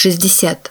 Шестьдесят.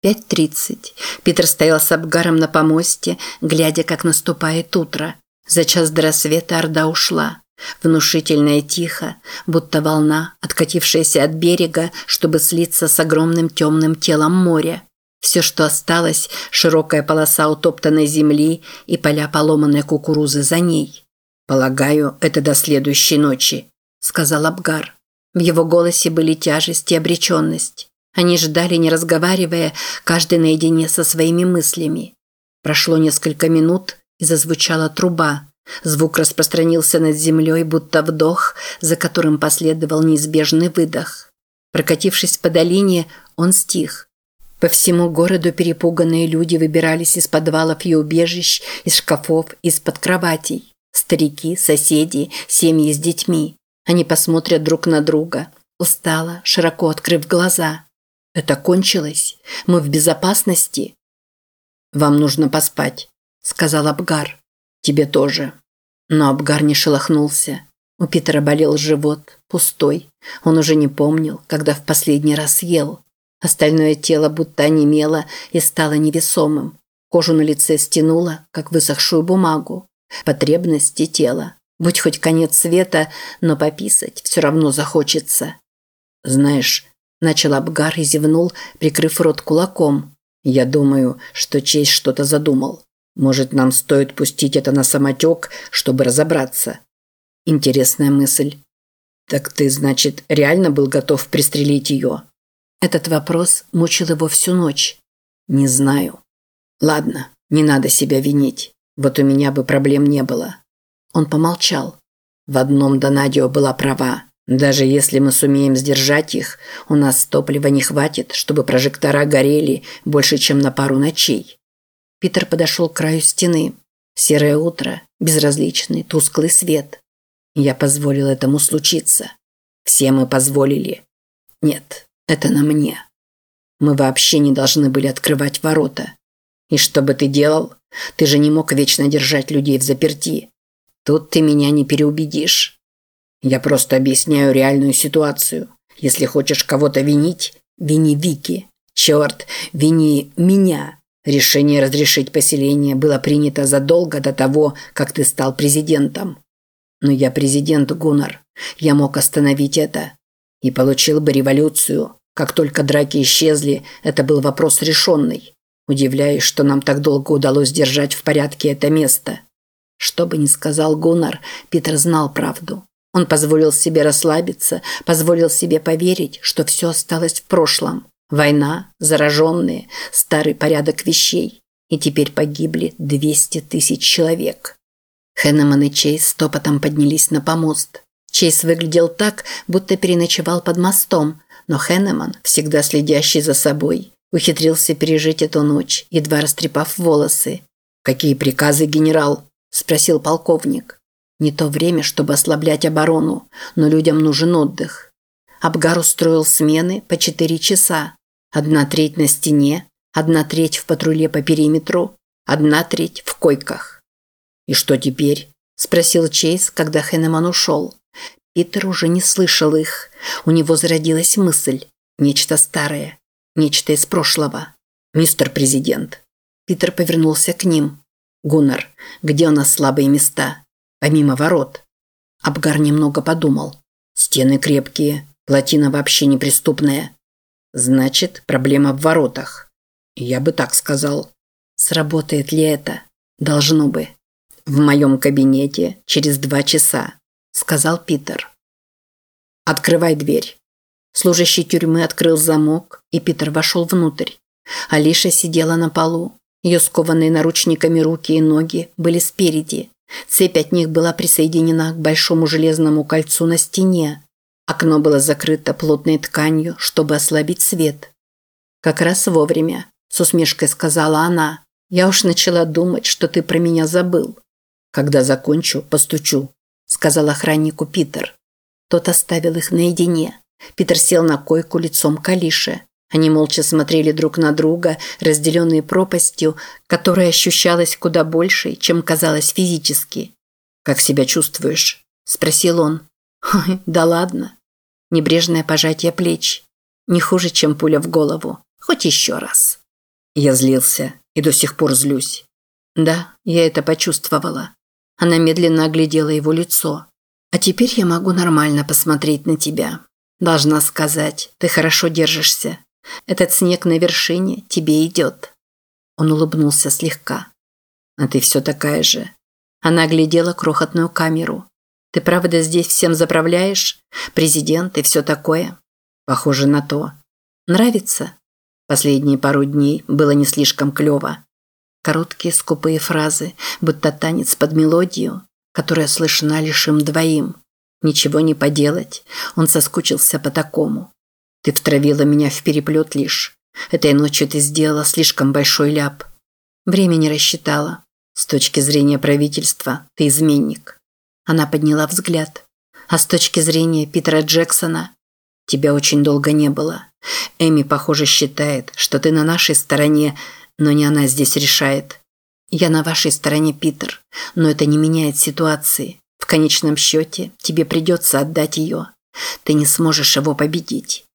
Пять тридцать. Питер стоял с Абгаром на помосте, глядя, как наступает утро. За час до рассвета Орда ушла. Внушительно и тихо, будто волна, откатившаяся от берега, чтобы слиться с огромным темным телом моря. Все, что осталось – широкая полоса утоптанной земли и поля поломанной кукурузы за ней. «Полагаю, это до следующей ночи», – сказал Абгар. В его голосе были тяжесть и обреченность. Они ждали, не разговаривая, каждый наедине со своими мыслями. Прошло несколько минут, и зазвучала труба. Звук распространился над землей, будто вдох, за которым последовал неизбежный выдох. Прокатившись по долине, он стих. По всему городу перепуганные люди выбирались из подвалов и убежищ, из шкафов, из-под кроватей. Старики, соседи, семьи с детьми. Они посмотрят друг на друга. Устало, широко открыв глаза. Это кончилось. Мы в безопасности. «Вам нужно поспать», – сказал Абгар. «Тебе тоже». Но Абгар не шелохнулся. У Питера болел живот, пустой. Он уже не помнил, когда в последний раз ел. Остальное тело будто онемело и стало невесомым. Кожу на лице стянуло, как высохшую бумагу. Потребности тела. Будь хоть конец света, но пописать все равно захочется. Знаешь, начал Абгар и зевнул, прикрыв рот кулаком. Я думаю, что честь что-то задумал. Может, нам стоит пустить это на самотек, чтобы разобраться? Интересная мысль. Так ты, значит, реально был готов пристрелить ее? Этот вопрос мучил его всю ночь. Не знаю. Ладно, не надо себя винить. Вот у меня бы проблем не было. Он помолчал. В одном Донадио была права. Даже если мы сумеем сдержать их, у нас топлива не хватит, чтобы прожектора горели больше, чем на пару ночей. Питер подошел к краю стены. Серое утро, безразличный, тусклый свет. Я позволил этому случиться. Все мы позволили. Нет, это на мне. Мы вообще не должны были открывать ворота. И что бы ты делал? Ты же не мог вечно держать людей в заперти. Тут ты меня не переубедишь. Я просто объясняю реальную ситуацию. Если хочешь кого-то винить, вини Вики. Черт, вини меня. Решение разрешить поселение было принято задолго до того, как ты стал президентом. Но я президент Гуннар. Я мог остановить это и получил бы революцию. Как только драки исчезли, это был вопрос решенный. Удивляюсь, что нам так долго удалось держать в порядке это место. Что бы ни сказал Гуннар, Питер знал правду. Он позволил себе расслабиться, позволил себе поверить, что все осталось в прошлом. Война, зараженные, старый порядок вещей. И теперь погибли 200 тысяч человек. Хеннеман и Чейз стопотом поднялись на помост. Чейз выглядел так, будто переночевал под мостом, но Хеннеман, всегда следящий за собой, ухитрился пережить эту ночь, едва растрепав волосы. «Какие приказы, генерал?» – спросил полковник. «Не то время, чтобы ослаблять оборону, но людям нужен отдых». Абгар устроил смены по четыре часа. Одна треть на стене, одна треть в патруле по периметру, одна треть в койках. «И что теперь?» – спросил Чейз, когда Хеннеман ушел. Питер уже не слышал их. У него зародилась мысль. Нечто старое. Нечто из прошлого. «Мистер Президент». Питер повернулся к ним. «Гуннар, где у нас слабые места? Помимо ворот?» Абгар немного подумал. «Стены крепкие, плотина вообще неприступная. Значит, проблема в воротах. Я бы так сказал. Сработает ли это? Должно бы. В моем кабинете через два часа сказал Питер. «Открывай дверь». Служащий тюрьмы открыл замок, и Питер вошел внутрь. Алиша сидела на полу. Ее скованные наручниками руки и ноги были спереди. Цепь от них была присоединена к большому железному кольцу на стене. Окно было закрыто плотной тканью, чтобы ослабить свет. «Как раз вовремя», – с усмешкой сказала она. «Я уж начала думать, что ты про меня забыл. Когда закончу, постучу» сказал охраннику Питер. Тот оставил их наедине. Питер сел на койку лицом к Алише. Они молча смотрели друг на друга, разделенные пропастью, которая ощущалась куда большей, чем казалось физически. «Как себя чувствуешь?» – спросил он. «Ой, да ладно». Небрежное пожатие плеч. Не хуже, чем пуля в голову. Хоть еще раз. Я злился и до сих пор злюсь. Да, я это почувствовала. Она медленно оглядела его лицо. А теперь я могу нормально посмотреть на тебя. Должна сказать, ты хорошо держишься. Этот снег на вершине тебе идет. Он улыбнулся слегка. А ты все такая же. Она оглядела крохотную камеру. Ты правда здесь всем заправляешь? Президент и все такое? Похоже на то. Нравится? Последние пару дней было не слишком клево. Короткие скупые фразы, будто танец под мелодию, которая слышна лишь им двоим. Ничего не поделать, он соскучился по такому. Ты втравила меня в переплет лишь. Этой ночью ты сделала слишком большой ляп. Время не рассчитала. С точки зрения правительства ты изменник. Она подняла взгляд. А с точки зрения Питера Джексона тебя очень долго не было. Эми, похоже, считает, что ты на нашей стороне, но не она здесь решает. Я на вашей стороне, Питер, но это не меняет ситуации. В конечном счете тебе придется отдать ее. Ты не сможешь его победить.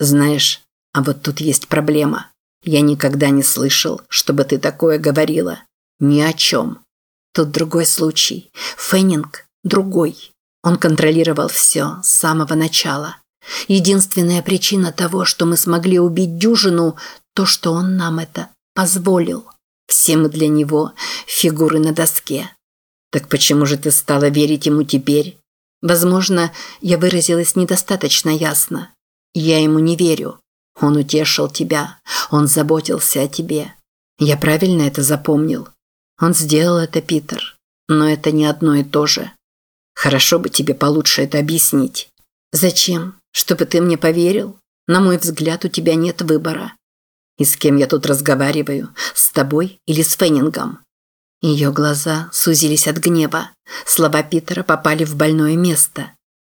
Знаешь, а вот тут есть проблема. Я никогда не слышал, чтобы ты такое говорила. Ни о чем. Тут другой случай. Феннинг другой. Он контролировал все с самого начала. Единственная причина того, что мы смогли убить дюжину, то, что он нам это позволил. Все мы для него фигуры на доске. Так почему же ты стала верить ему теперь? Возможно, я выразилась недостаточно ясно. Я ему не верю. Он утешил тебя. Он заботился о тебе. Я правильно это запомнил? Он сделал это, Питер. Но это не одно и то же. Хорошо бы тебе получше это объяснить. Зачем? Чтобы ты мне поверил? На мой взгляд, у тебя нет выбора. И с кем я тут разговариваю? С тобой или с Феннингом? Ее глаза сузились от гнева. Слова Питера попали в больное место.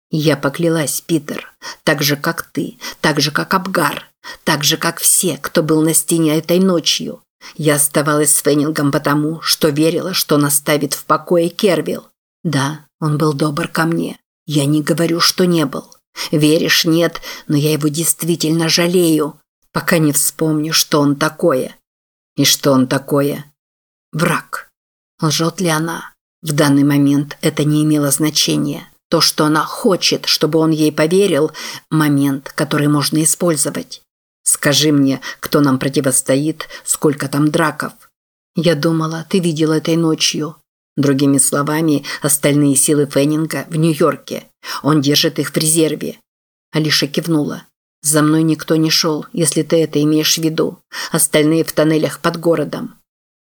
Я поклялась, Питер, так же, как ты, так же, как Абгар, так же, как все, кто был на стене этой ночью. Я оставалась с Феннингом потому, что верила, что он оставит в покое Кервилл. Да, он был добр ко мне. Я не говорю, что не был. Веришь, нет, но я его действительно жалею, пока не вспомню, что он такое. И что он такое? Враг. Лжет ли она? В данный момент это не имело значения. То, что она хочет, чтобы он ей поверил – момент, который можно использовать. Скажи мне, кто нам противостоит, сколько там драков. Я думала, ты видел этой ночью. Другими словами, остальные силы Феннинга в Нью-Йорке. Он держит их в резерве. Алиша кивнула. За мной никто не шел, если ты это имеешь в виду. Остальные в тоннелях под городом.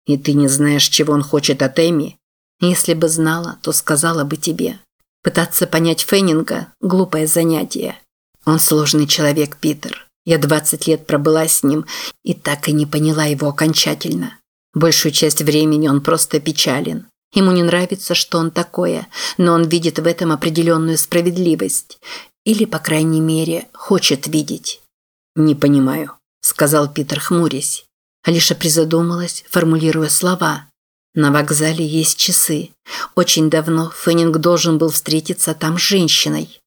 И ты не знаешь, чего он хочет от Эми? Если бы знала, то сказала бы тебе. Пытаться понять Феннинга – глупое занятие. Он сложный человек, Питер. Я 20 лет пробыла с ним и так и не поняла его окончательно. Большую часть времени он просто печален. Ему не нравится, что он такое, но он видит в этом определенную справедливость. Или, по крайней мере, хочет видеть. «Не понимаю», – сказал Питер, хмурясь. Алиша призадумалась, формулируя слова. На вокзале есть часы. Очень давно Феннинг должен был встретиться там с женщиной.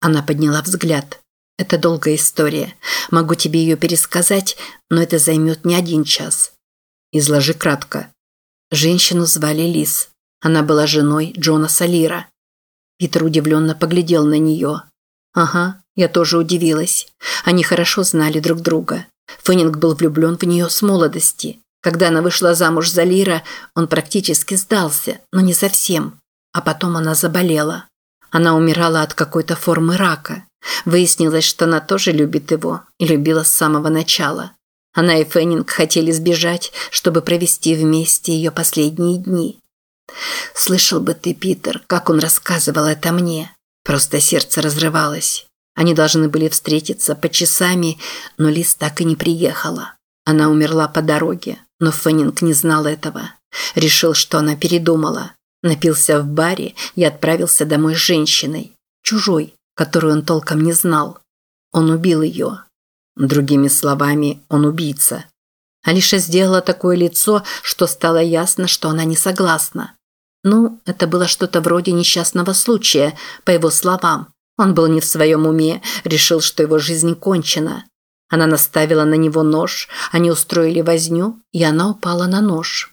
Она подняла взгляд. Это долгая история. Могу тебе ее пересказать, но это займет не один час. Изложи кратко. Женщину звали Лиз. Она была женой Джона Салира. Питер удивленно поглядел на нее. Ага, я тоже удивилась. Они хорошо знали друг друга. Феннинг был влюблен в нее с молодости. Когда она вышла замуж за Лира, он практически сдался, но не совсем. А потом она заболела. Она умирала от какой-то формы рака. Выяснилось, что она тоже любит его и любила с самого начала. Она и Феннинг хотели сбежать, чтобы провести вместе ее последние дни. Слышал бы ты, Питер, как он рассказывал это мне. Просто сердце разрывалось. Они должны были встретиться по часами, но Лиз так и не приехала. Она умерла по дороге. Но Феннинг не знал этого. Решил, что она передумала. Напился в баре и отправился домой с женщиной. Чужой, которую он толком не знал. Он убил ее. Другими словами, он убийца. Алиша сделала такое лицо, что стало ясно, что она не согласна. Ну, это было что-то вроде несчастного случая, по его словам. Он был не в своем уме, решил, что его жизнь кончена. Она наставила на него нож, они устроили возню, и она упала на нож,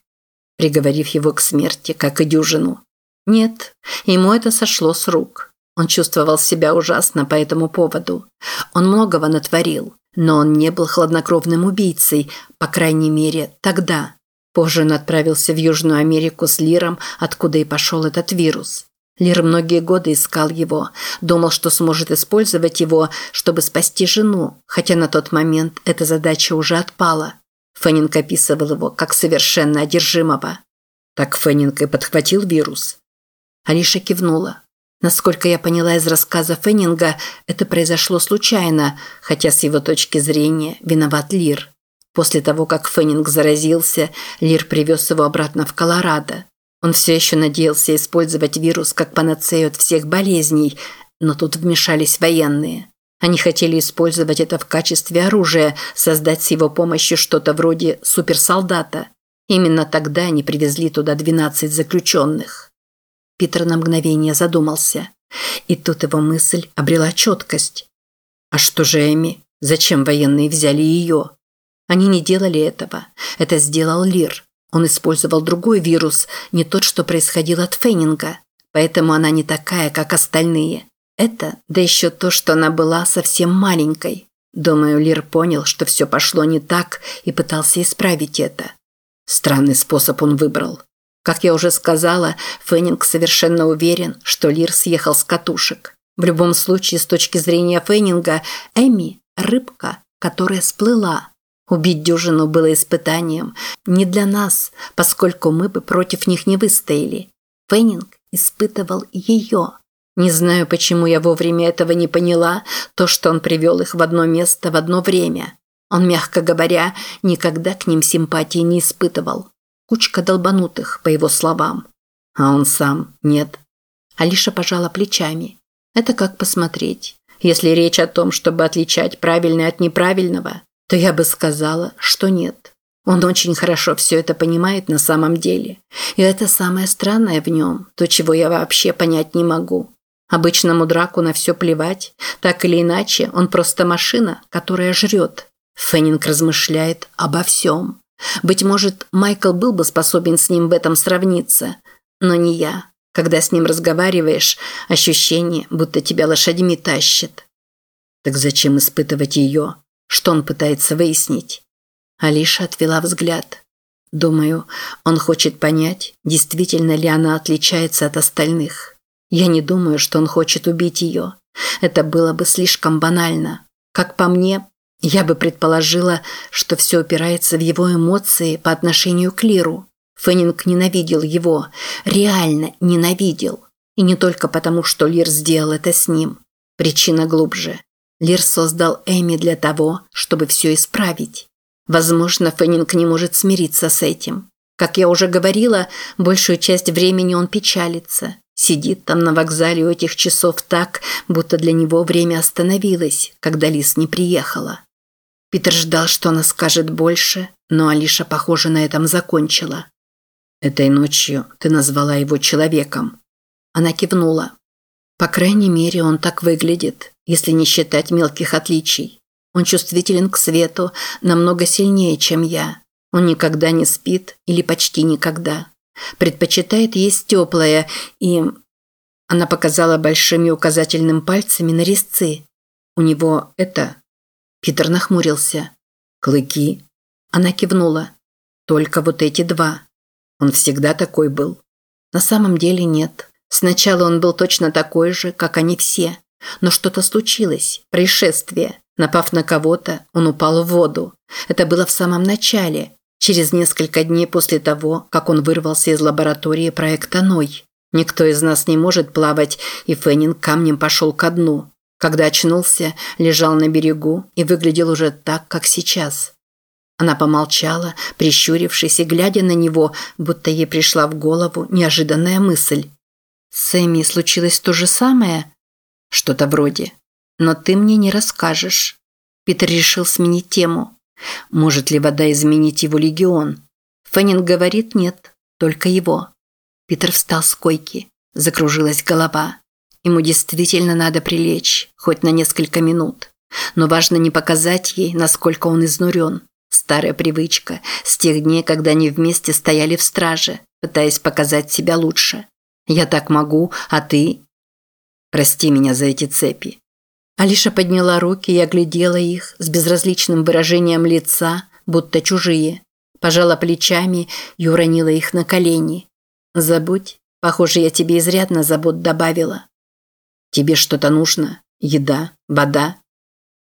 приговорив его к смерти, как и дюжину. Нет, ему это сошло с рук. Он чувствовал себя ужасно по этому поводу. Он многого натворил, но он не был хладнокровным убийцей, по крайней мере, тогда. Позже он отправился в Южную Америку с Лиром, откуда и пошел этот вирус. Лир многие годы искал его, думал, что сможет использовать его, чтобы спасти жену, хотя на тот момент эта задача уже отпала. Феннинг описывал его как совершенно одержимого. Так Феннинг и подхватил вирус. Алиша кивнула. Насколько я поняла из рассказа Феннинга, это произошло случайно, хотя с его точки зрения виноват Лир. После того, как Феннинг заразился, Лир привез его обратно в Колорадо. Он все еще надеялся использовать вирус как панацею от всех болезней, но тут вмешались военные. Они хотели использовать это в качестве оружия, создать с его помощью что-то вроде суперсолдата. Именно тогда они привезли туда 12 заключенных. Питер на мгновение задумался. И тут его мысль обрела четкость. А что же Эми? Зачем военные взяли ее? Они не делали этого. Это сделал Лир. Он использовал другой вирус, не тот, что происходил от Феннинга. Поэтому она не такая, как остальные. Это, да еще то, что она была совсем маленькой. Думаю, Лир понял, что все пошло не так и пытался исправить это. Странный способ он выбрал. Как я уже сказала, Феннинг совершенно уверен, что Лир съехал с катушек. В любом случае, с точки зрения Феннинга, Эми – рыбка, которая сплыла. Убить дюжину было испытанием не для нас, поскольку мы бы против них не выстояли. Феннинг испытывал ее. Не знаю, почему я вовремя этого не поняла, то, что он привел их в одно место в одно время. Он, мягко говоря, никогда к ним симпатии не испытывал. Кучка долбанутых, по его словам. А он сам нет. Алиша пожала плечами. Это как посмотреть. Если речь о том, чтобы отличать правильное от неправильного, то я бы сказала, что нет. Он очень хорошо все это понимает на самом деле. И это самое странное в нем, то, чего я вообще понять не могу. Обычному драку на все плевать. Так или иначе, он просто машина, которая жрет. Феннинг размышляет обо всем. Быть может, Майкл был бы способен с ним в этом сравниться, но не я. Когда с ним разговариваешь, ощущение, будто тебя лошадьми тащат. Так зачем испытывать ее? Что он пытается выяснить? Алиша отвела взгляд. Думаю, он хочет понять, действительно ли она отличается от остальных. Я не думаю, что он хочет убить ее. Это было бы слишком банально. Как по мне, я бы предположила, что все упирается в его эмоции по отношению к Лиру. Феннинг ненавидел его, реально ненавидел. И не только потому, что Лир сделал это с ним. Причина глубже. Лир создал Эми для того, чтобы все исправить. Возможно, Феннинг не может смириться с этим. Как я уже говорила, большую часть времени он печалится. Сидит там на вокзале у этих часов так, будто для него время остановилось, когда Лис не приехала. Питер ждал, что она скажет больше, но Алиша, похоже, на этом закончила. «Этой ночью ты назвала его человеком». Она кивнула. «По крайней мере, он так выглядит если не считать мелких отличий. Он чувствителен к свету намного сильнее, чем я. Он никогда не спит или почти никогда. Предпочитает есть теплое и... Она показала большими указательным пальцами на резцы. У него это... Питер нахмурился. Клыки. Она кивнула. Только вот эти два. Он всегда такой был. На самом деле нет. Сначала он был точно такой же, как они все. Но что-то случилось, происшествие. Напав на кого-то, он упал в воду. Это было в самом начале, через несколько дней после того, как он вырвался из лаборатории проекта Ной. Никто из нас не может плавать, и Феннинг камнем пошел ко дну. Когда очнулся, лежал на берегу и выглядел уже так, как сейчас. Она помолчала, прищурившись и глядя на него, будто ей пришла в голову неожиданная мысль. «С Эми случилось то же самое?» Что-то вроде. Но ты мне не расскажешь. Питер решил сменить тему. Может ли вода изменить его легион? Феннинг говорит нет, только его. Питер встал с койки. Закружилась голова. Ему действительно надо прилечь, хоть на несколько минут. Но важно не показать ей, насколько он изнурен. Старая привычка с тех дней, когда они вместе стояли в страже, пытаясь показать себя лучше. Я так могу, а ты? Прости меня за эти цепи. Алиша подняла руки и оглядела их с безразличным выражением лица, будто чужие. Пожала плечами и уронила их на колени. Забудь, похоже, я тебе изрядно забот добавила. Тебе что-то нужно? Еда? Вода?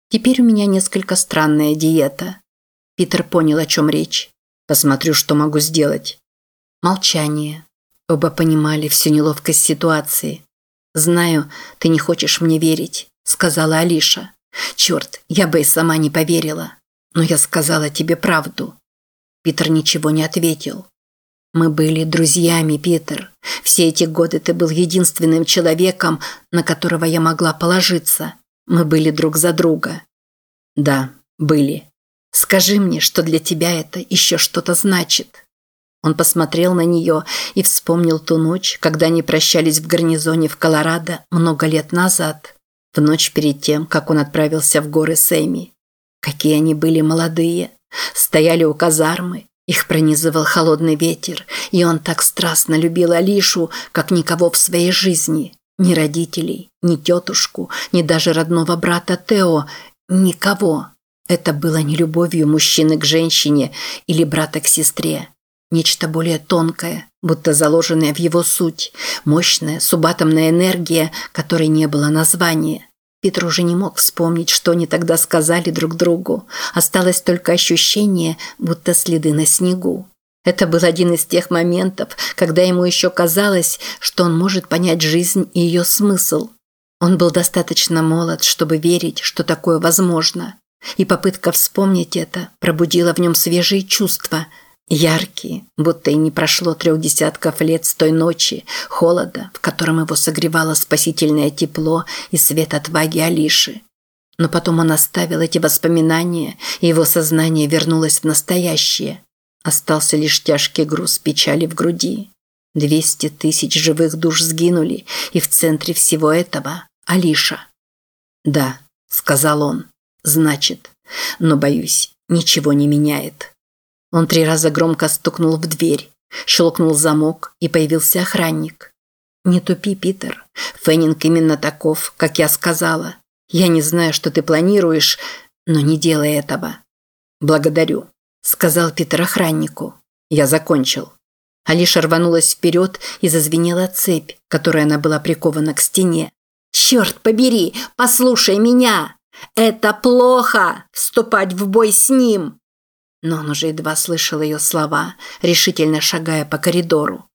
Теперь у меня несколько странная диета. Питер понял, о чем речь. Посмотрю, что могу сделать. Молчание. Оба понимали всю неловкость ситуации. «Знаю, ты не хочешь мне верить», – сказала Алиша. «Черт, я бы и сама не поверила. Но я сказала тебе правду». Питер ничего не ответил. Мы были друзьями, Питер. Все эти годы ты был единственным человеком, на которого я могла положиться. Мы были друг за друга. Да, были. Скажи мне, что для тебя это еще что-то значит. Он посмотрел на нее и вспомнил ту ночь, когда они прощались в гарнизоне в Колорадо много лет назад, в ночь перед тем, как он отправился в горы Сэми. Какие они были молодые, стояли у казармы, их пронизывал холодный ветер, и он так страстно любил Алишу, как никого в своей жизни. Ни родителей, ни тетушку, ни даже родного брата Тео, никого. Это было не любовью мужчины к женщине или брата к сестре. Нечто более тонкое, будто заложенное в его суть, мощная субатомная энергия, которой не было названия. Питер уже не мог вспомнить, что они тогда сказали друг другу. Осталось только ощущение, будто следы на снегу. Это был один из тех моментов, когда ему еще казалось, что он может понять жизнь и ее смысл. Он был достаточно молод, чтобы верить, что такое возможно. И попытка вспомнить это пробудила в нем свежие чувства – Яркие, будто и не прошло трех десятков лет с той ночи, холода, в котором его согревало спасительное тепло и свет отваги Алиши. Но потом он оставил эти воспоминания, и его сознание вернулось в настоящее. Остался лишь тяжкий груз печали в груди. Двести тысяч живых душ сгинули, и в центре всего этого – Алиша. «Да», – сказал он, – «значит, но, боюсь, ничего не меняет». Он три раза громко стукнул в дверь. Щелкнул замок, и появился охранник. «Не тупи, Питер. Феннинг именно таков, как я сказала. Я не знаю, что ты планируешь, но не делай этого». «Благодарю», – сказал Питер охраннику. «Я закончил». Алиша рванулась вперед и зазвенела цепь, которой она была прикована к стене. «Черт побери, послушай меня! Это плохо, вступать в бой с ним!» Но он уже едва слышал ее слова, решительно шагая по коридору.